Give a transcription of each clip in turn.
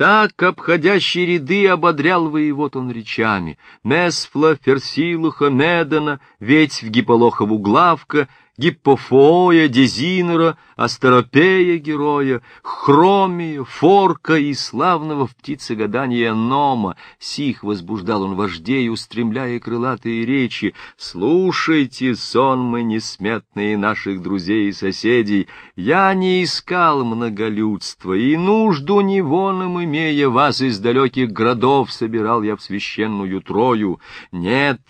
Так, обходящие ряды, ободрял воевод он речами. Месфла, Ферсилуха, Медана, ведь в Гиполохову главка, Гиппофоя, Дезинора, Астеропея героя, Хромия, Форка и славного в птицегадании Нома. Сих возбуждал он вождей, устремляя крылатые речи. «Слушайте, сонмы несметные наших друзей и соседей, я не искал многолюдства, и нужду невоном имея вас из далеких городов собирал я в священную Трою. Нет,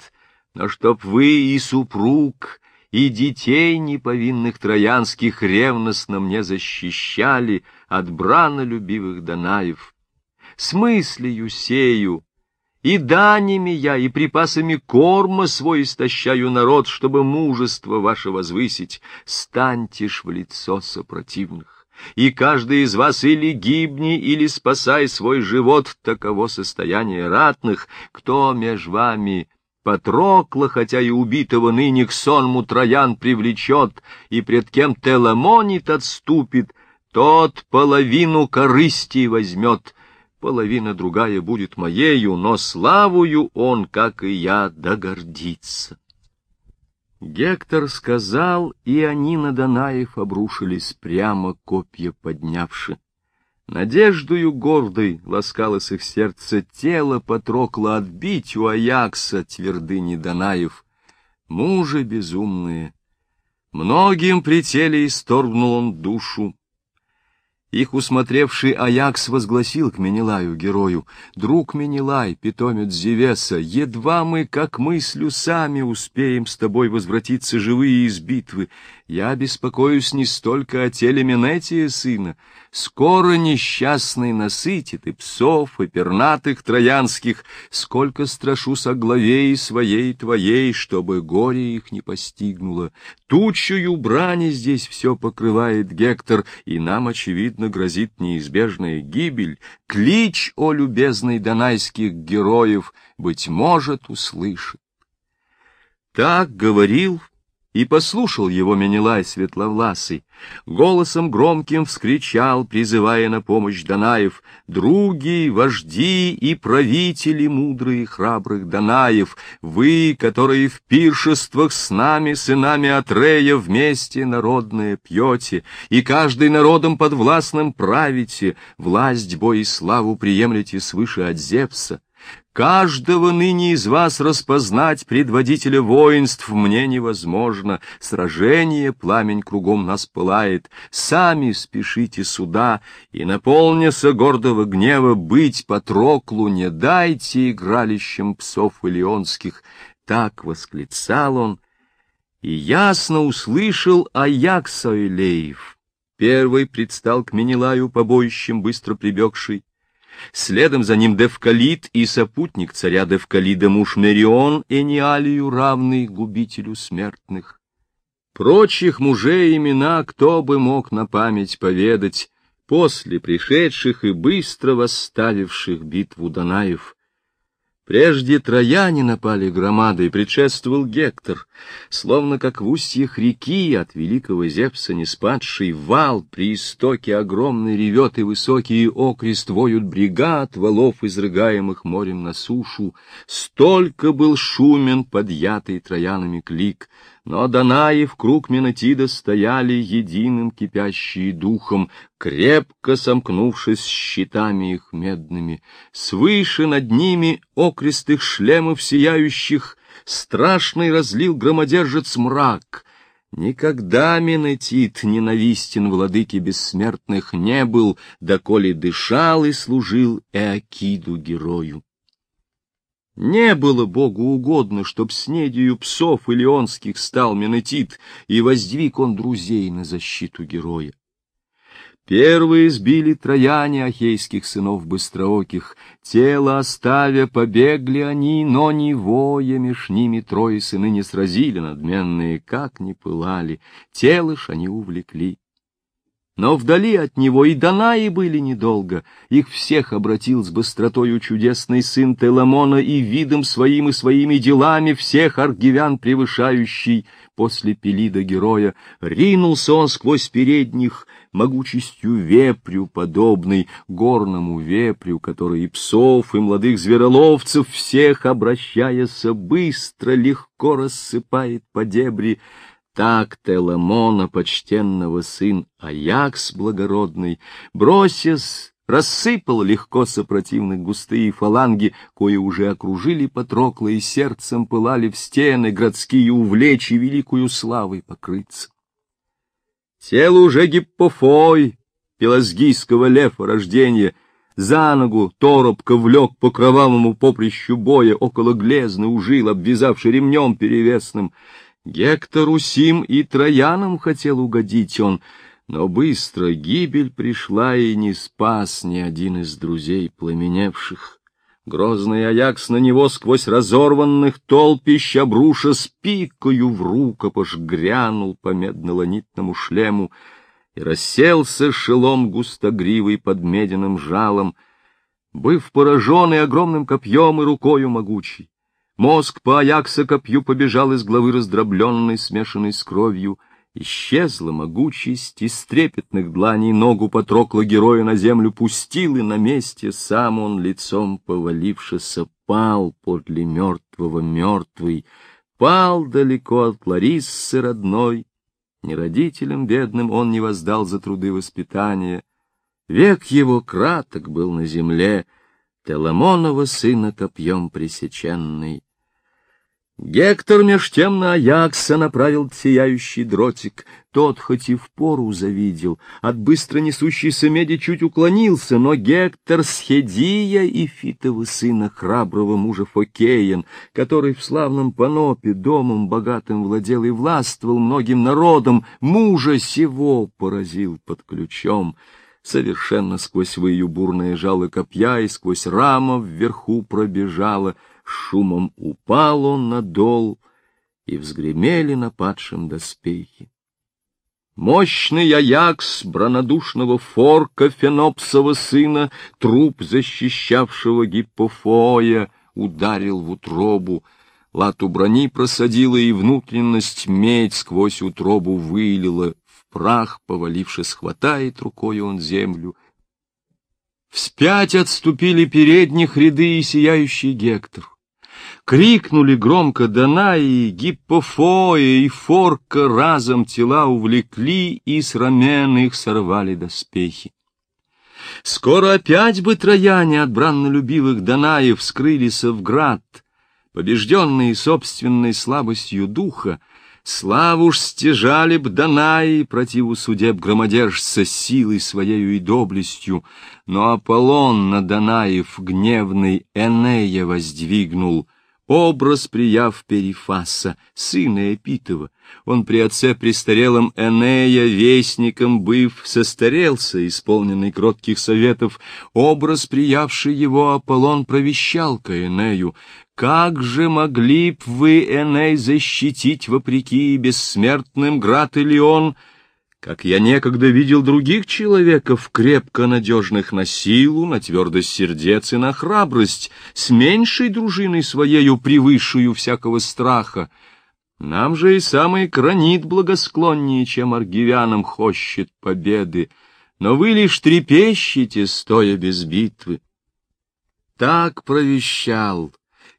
но чтоб вы и супруг и детей неповинных троянских ревностно мне защищали от бранолюбивых Данаев. С мыслью сею, и данями я, и припасами корма свой истощаю народ, чтобы мужество ваше возвысить, станьте ж в лицо сопротивных. И каждый из вас или гибни, или спасай свой живот, таково состояние ратных, кто меж вами Патрокла, хотя и убитого ныне к сонму Троян привлечет, и пред кем Теламонит отступит, тот половину корысти возьмет, половина другая будет моею, но славую он, как и я, догордится. Гектор сказал, и они на Данаев обрушились прямо копья поднявши. Надеждою гордой ласкалось их сердце, тело Патрокла отбить у Аякса твердыни Данаев. Мужи безумные, многим при теле исторгнул он душу, их усмотревший Аякс возгласил к Менелаю, герою, «Друг Менелай, питомец Зевеса, едва мы, как мыслю, сами успеем с тобой возвратиться живые из битвы. Я беспокоюсь не столько о теле Менетия, сына. Скоро несчастный насытит и псов, и пернатых троянских, сколько страшусь о главе и своей твоей, чтобы горе их не постигнуло. Тучую брани здесь все покрывает Гектор, и нам, очевидно, грозит неизбежная гибель, клич, о любезный донайских героев, быть может, услышит. Так говорил и послушал его Менелай Светловласый. Голосом громким вскричал, призывая на помощь Данаев, «Други, вожди и правители мудрые храбрых Данаев, вы, которые в пиршествах с нами, сынами Атрея, вместе народное пьете, и каждый народом подвластным правите, власть, бой и славу приемлете свыше от Зевса, Каждого ныне из вас распознать предводителя воинств мне невозможно. Сражение, пламень кругом нас пылает. Сами спешите сюда, и, наполняся гордого гнева, быть Патроклу не дайте игралищем псов илионских. Так восклицал он, и ясно услышал Аякс Илеев. Первый предстал к Менелаю побоищем быстро прибегший, Следом за ним Девкалид и сопутник царя Девкалида муж Мерион, Эниалию равный губителю смертных. Прочих мужей имена кто бы мог на память поведать, после пришедших и быстро восставивших битву Данаев. Прежде трояне напали громадой, предшествовал Гектор, словно как в устьях реки от великого Зевса не спадший вал при истоке огромный ревет и высокие окрест воют бригад, валов, изрыгаемых морем на сушу. Столько был шумен подъятый троянами клик, но Данаи в круг Менатида стояли единым кипящие духом, крепко сомкнувшись щитами их медными. Свыше над ними окрестых шлемов сияющих страшный разлил громодержец мрак. Никогда Менетит ненавистен владыке бессмертных не был, доколе дышал и служил Эакиду герою. Не было Богу угодно, чтоб с недью псов илионских стал Менетит, и воздвиг он друзей на защиту героя. Первые сбили трояне ахейских сынов быстрооких, тело оставя, побегли они, но не воя меж ними трое сыны не сразили надменные, как не пылали, тело ж они увлекли. Но вдали от него и Данаи были недолго. Их всех обратил с быстротою чудесный сын Теламона и видом своим и своими делами всех аргивян превышающий. После Пелида героя ринулся он сквозь передних, могучестью вепрю подобный, горному вепрю, который и псов, и молодых звероловцев всех, обращаяся быстро, легко рассыпает по дебри, так Теламона, почтенного сын Аякс благородный, бросясь, рассыпал легко сопротивных густые фаланги, кои уже окружили Патрокла и сердцем пылали в стены городские увлечь и великую славой покрыться. Тело уже гиппофой, пелазгийского лефа рождения, за ногу торопко влек по кровавому поприщу боя около глезны ужил, обвязавший ремнем перевесным. Гектору Сим и Троянам хотел угодить он, но быстро гибель пришла и не спас ни один из друзей пламеневших. Грозный Аякс на него сквозь разорванных толпищ обруша с пикою в рукопаш грянул по медно-ланитному шлему и расселся шелом густогривый под медяным жалом, быв пораженный огромным копьем и рукою могучей. Мозг по Аякса копью побежал из головы раздробленной, смешанной с кровью — Исчезла могучесть, из трепетных дланей ногу потрокла героя на землю пустил, и на месте сам он, лицом повалившись, пал подле мертвого мертвый, пал далеко от Лариссы родной. Ни родителям бедным он не воздал за труды воспитания. Век его краток был на земле, Теламонова сына копьем пресеченный. Гектор меж тем на Аякса направил сияющий дротик. Тот хоть и в пору завидел, от быстро несущейся меди чуть уклонился, но Гектор с Хедия и Фитова сына храброго мужа Фокеен, который в славном Панопе домом богатым владел и властвовал многим народом, мужа сего поразил под ключом совершенно сквозь выю бурное жало копья и сквозь рама вверху пробежала — шумом упал он на дол, и взгремели на падшем доспехи. Мощный Аякс бронодушного форка Фенопсова сына, труп защищавшего Гиппофоя, ударил в утробу, лату брони просадила и внутренность медь сквозь утробу вылила, в прах, повалившись, хватает рукой он землю. Вспять отступили передних ряды и сияющий Гектор. Крикнули громко Данаи, Гиппофоя и Форка разом тела увлекли, и с рамен их сорвали доспехи. Скоро опять бы трояне от браннолюбивых Данаев скрылись в град, побежденные собственной слабостью духа, Славу ж стяжали б Данаи, противу судеб громодержца силой своею и доблестью, но Аполлон на Данаев гневный Энея воздвигнул — образ прияв Перифаса, сына Эпитова. Он при отце престарелом Энея, вестником быв, состарелся, исполненный кротких советов, образ приявший его Аполлон провещал к Энею. «Как же могли б вы, Эней, защитить, вопреки бессмертным град Илеон?» как я некогда видел других человеков, крепко надежных на силу, на твердость сердец и на храбрость, с меньшей дружиной своею превысшую всякого страха. Нам же и самый кранит благосклоннее, чем аргивянам хощет победы, но вы лишь трепещете, стоя без битвы. Так провещал,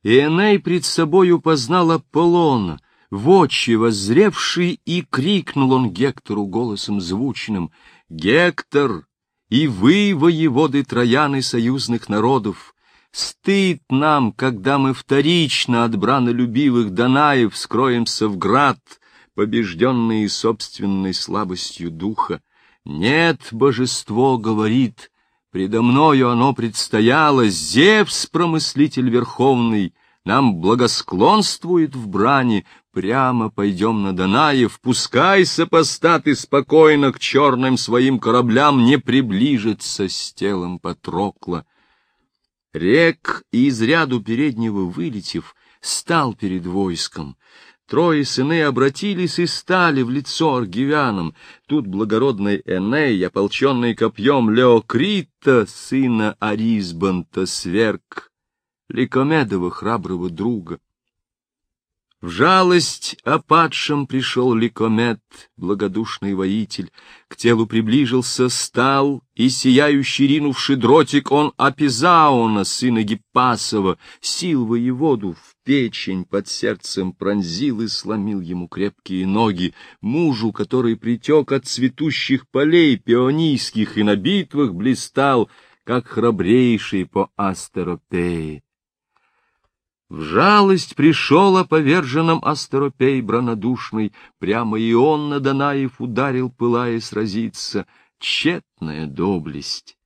и Эней пред собою познал Аполлона — в очи воззревший, и крикнул он Гектору голосом звучным, «Гектор, и вы, воеводы Трояны союзных народов, стыд нам, когда мы вторично от бранолюбивых Данаев скроемся в град, побежденные собственной слабостью духа. Нет, божество говорит, предо мною оно предстояло, Зевс, промыслитель верховный, нам благосклонствует в брани, прямо пойдем на Данаев, пускай сопостаты спокойно к черным своим кораблям не приближится с телом Патрокла. Рек, из ряду переднего вылетев, стал перед войском. Трое сыны обратились и стали в лицо аргивянам. Тут благородный Эней, ополченный копьем Леокрита, сына Аризбанта, сверг Ликомедова храброго друга. В жалость о падшем пришел Ликомет, благодушный воитель, к телу приближился, стал, и сияющий ринувший дротик он Апизаона, сына Гиппасова, сил воеводу в печень под сердцем пронзил и сломил ему крепкие ноги, мужу, который притек от цветущих полей пионийских и на битвах блистал, как храбрейший по Астеропее. В жалость пришел о поверженном Астеропей бронодушный, прямо и он на Данаев ударил, пылая сразиться. Тщетная доблесть.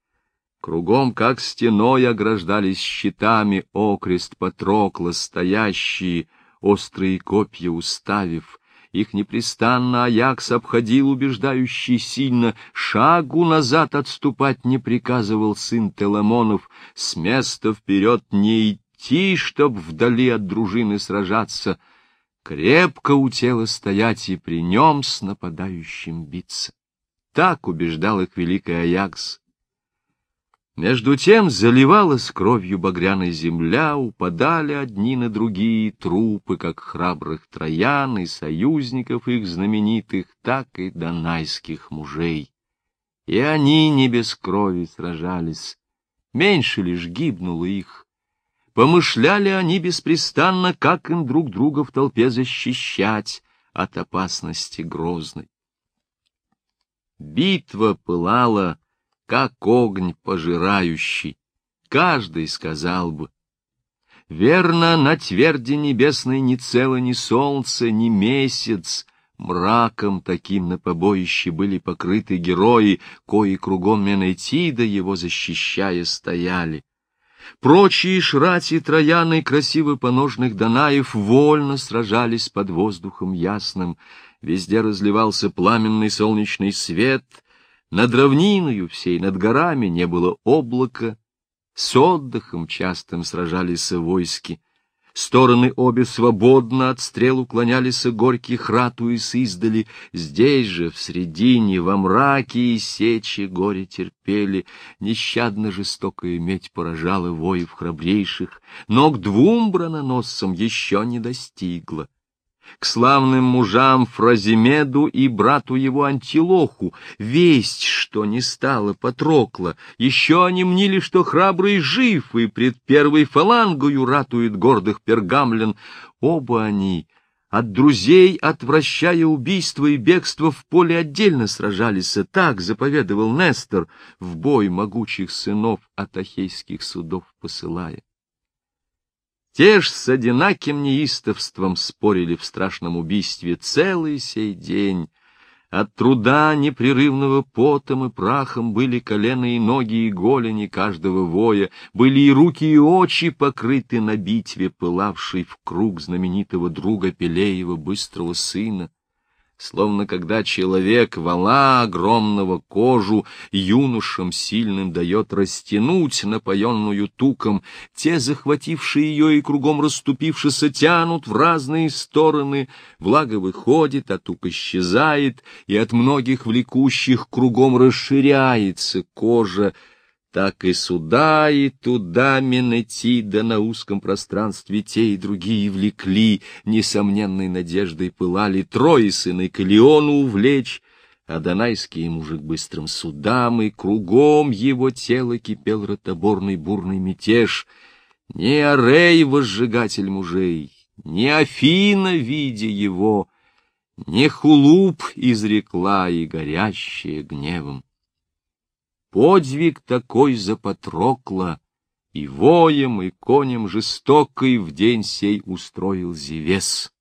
Кругом, как стеной, ограждались щитами окрест Патрокла, стоящие, острые копья уставив. Их непрестанно Аякс обходил, убеждающий сильно, шагу назад отступать не приказывал сын Теламонов, с места вперед не идти идти, чтоб вдали от дружины сражаться, крепко у тела стоять и при нем с нападающим биться. Так убеждал их великий Аякс. Между тем заливалась кровью багряной земля, упадали одни на другие трупы, как храбрых троян и союзников их знаменитых, так и донайских мужей. И они не без крови сражались, меньше лишь гибнуло их, Помышляли они беспрестанно, как им друг друга в толпе защищать от опасности грозной. Битва пылала, как огонь пожирающий. Каждый сказал бы, Верно, на тверди небесной ни цело ни солнце, ни месяц, мраком таким на побоище были покрыты герои, кои кругом Менетида его защищая стояли. Прочие шрати Трояны, красивы поножных Данаев, вольно сражались под воздухом ясным. Везде разливался пламенный солнечный свет. Над равниною всей, над горами не было облака. С отдыхом частым сражались войски. Стороны обе свободно от стрел уклонялись горьких рату и издали. Здесь же, в средине, во мраке и сечи горе терпели. Нещадно жестокая медь поражала воев храбрейших, но к двум брононосцам еще не достигла к славным мужам Фразимеду и брату его Антилоху, весть, что не стало Патрокла, еще они мнили, что храбрый жив и пред первой фалангою ратует гордых пергамлен. Оба они, от друзей, отвращая убийство и бегство, в поле отдельно сражались, так заповедовал Нестор, в бой могучих сынов от ахейских судов посылая. Те ж с одинаким неистовством спорили в страшном убийстве целый сей день. От труда непрерывного потом и прахом были колено и ноги и голени каждого воя, были и руки и очи покрыты на битве, пылавшей в круг знаменитого друга Пелеева, быстрого сына словно когда человек вала огромного кожу юношам сильным дает растянуть, напоенную туком, те, захватившие ее и кругом расступившися, тянут в разные стороны, влага выходит, а тук исчезает, и от многих влекущих кругом расширяется кожа, так и сюда, и туда Менетида на узком пространстве те и другие влекли, несомненной надеждой пылали трое сыны Калиону увлечь, а донайский мужик быстрым судам, и кругом его тело кипел ротоборный бурный мятеж. Не Арей, возжигатель мужей, не Афина, видя его, не Хулуп изрекла и горящая гневом. Подвиг такой за Патрокла, и воем, и конем жестокой в день сей устроил Зевес.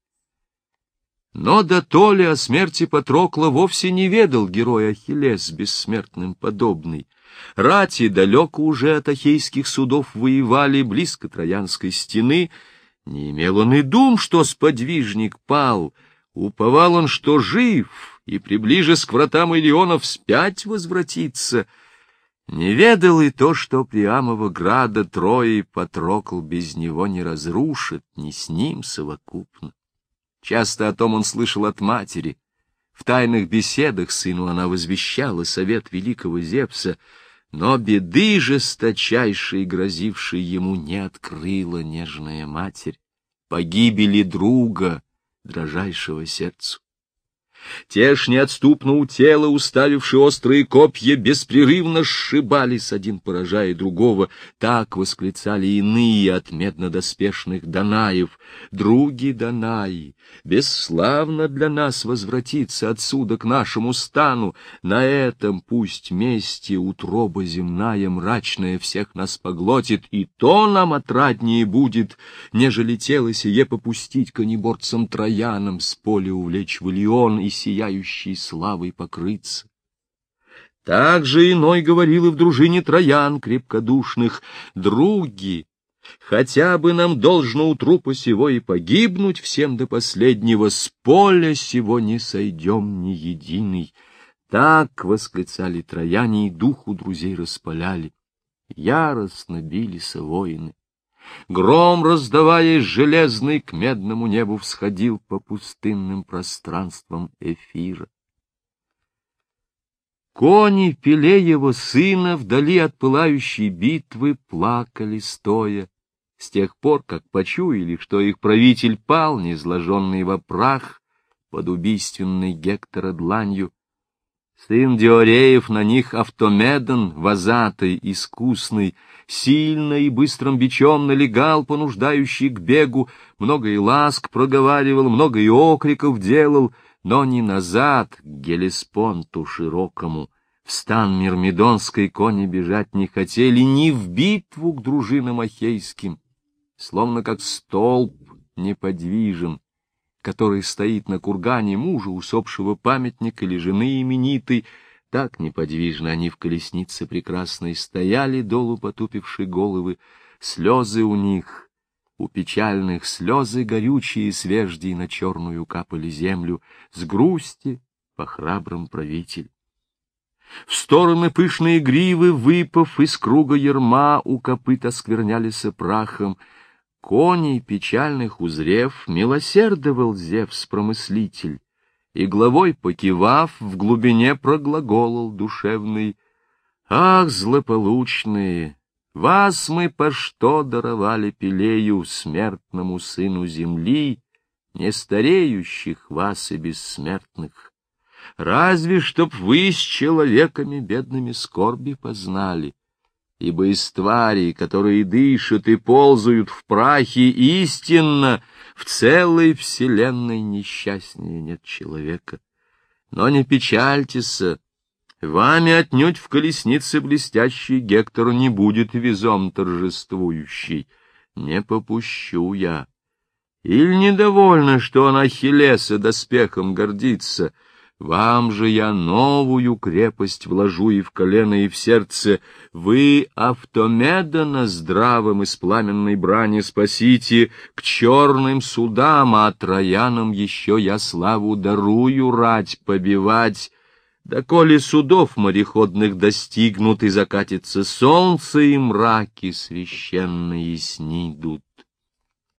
Но да то ли о смерти Патрокла вовсе не ведал герой Ахиллес, бессмертным подобный. Рати далеко уже от ахейских судов воевали, близко Троянской стены. Не имел он и дум, что сподвижник пал. Уповал он, что жив, и, приближась к вратам Илионов, спять возвратится — не ведал и то, что Приамова града Трои Патрокл без него не разрушит, ни с ним совокупно. Часто о том он слышал от матери. В тайных беседах сыну она возвещала совет великого Зевса, но беды жесточайшей, грозившей ему, не открыла нежная матерь. погибели друга, дрожайшего сердцу. Те ж неотступно у тела, уставивши острые копья, беспрерывно сшибались, один поражая другого. Так восклицали иные от меднодоспешных Данаев. Други Данаи, бесславно для нас возвратиться отсюда к нашему стану. На этом пусть мести утроба земная мрачная всех нас поглотит, и то нам отраднее будет, нежели тело сие попустить конеборцам Троянам с поля увлечь в Илион и сияющей славой покрыться. Так же иной говорил и в дружине троян крепкодушных, други, хотя бы нам должно у трупа сего и погибнуть всем до последнего, с поля сего не сойдем ни единый. Так восклицали трояне и духу друзей распаляли. Яростно бились воины. Гром, раздаваясь железный, к медному небу всходил по пустынным пространствам эфира. Кони Пелеева сына вдали от пылающей битвы плакали стоя, с тех пор, как почуяли, что их правитель пал, незложенный во прах, под убийственной Гектора дланью, Сын Диореев на них Автомедон, возатый, искусный, сильно и быстрым бичом налегал, понуждающий к бегу, много и ласк проговаривал, много и окриков делал, но не назад, к Гелеспонту широкому. В стан Мирмидонской кони бежать не хотели, ни в битву к дружинам ахейским. Словно как столб неподвижен, который стоит на кургане мужа усопшего памятника или жены именитой, так неподвижно они в колеснице прекрасной стояли, долу потупившие головы, слезы у них, у печальных слезы горючие свежди на черную капали землю, с грусти по храбрым правитель. В стороны пышные гривы, выпав из круга ерма, у копыта сквернялись прахом, Коней печальных узрев, милосердовал Зевс-промыслитель, и главой покивав, в глубине проглаголал душевный. Ах, злополучные! Вас мы по что даровали Пелею, смертному сыну земли, не стареющих вас и бессмертных? Разве чтоб вы с человеками бедными скорби познали, ибо из тварей, которые дышат и ползают в прахе, истинно в целой вселенной несчастнее нет человека. Но не печальтесь, вами отнюдь в колеснице блестящий Гектор не будет визом торжествующий, не попущу я. Или недовольно, что он Ахиллеса доспехом гордится — вам же я новую крепость вложу и в колено, и в сердце. Вы Автомедона здравым из пламенной брани спасите, к черным судам, а троянам еще я славу дарую рать побивать. Да коли судов мореходных достигнут и закатится солнце, и мраки священные снидут.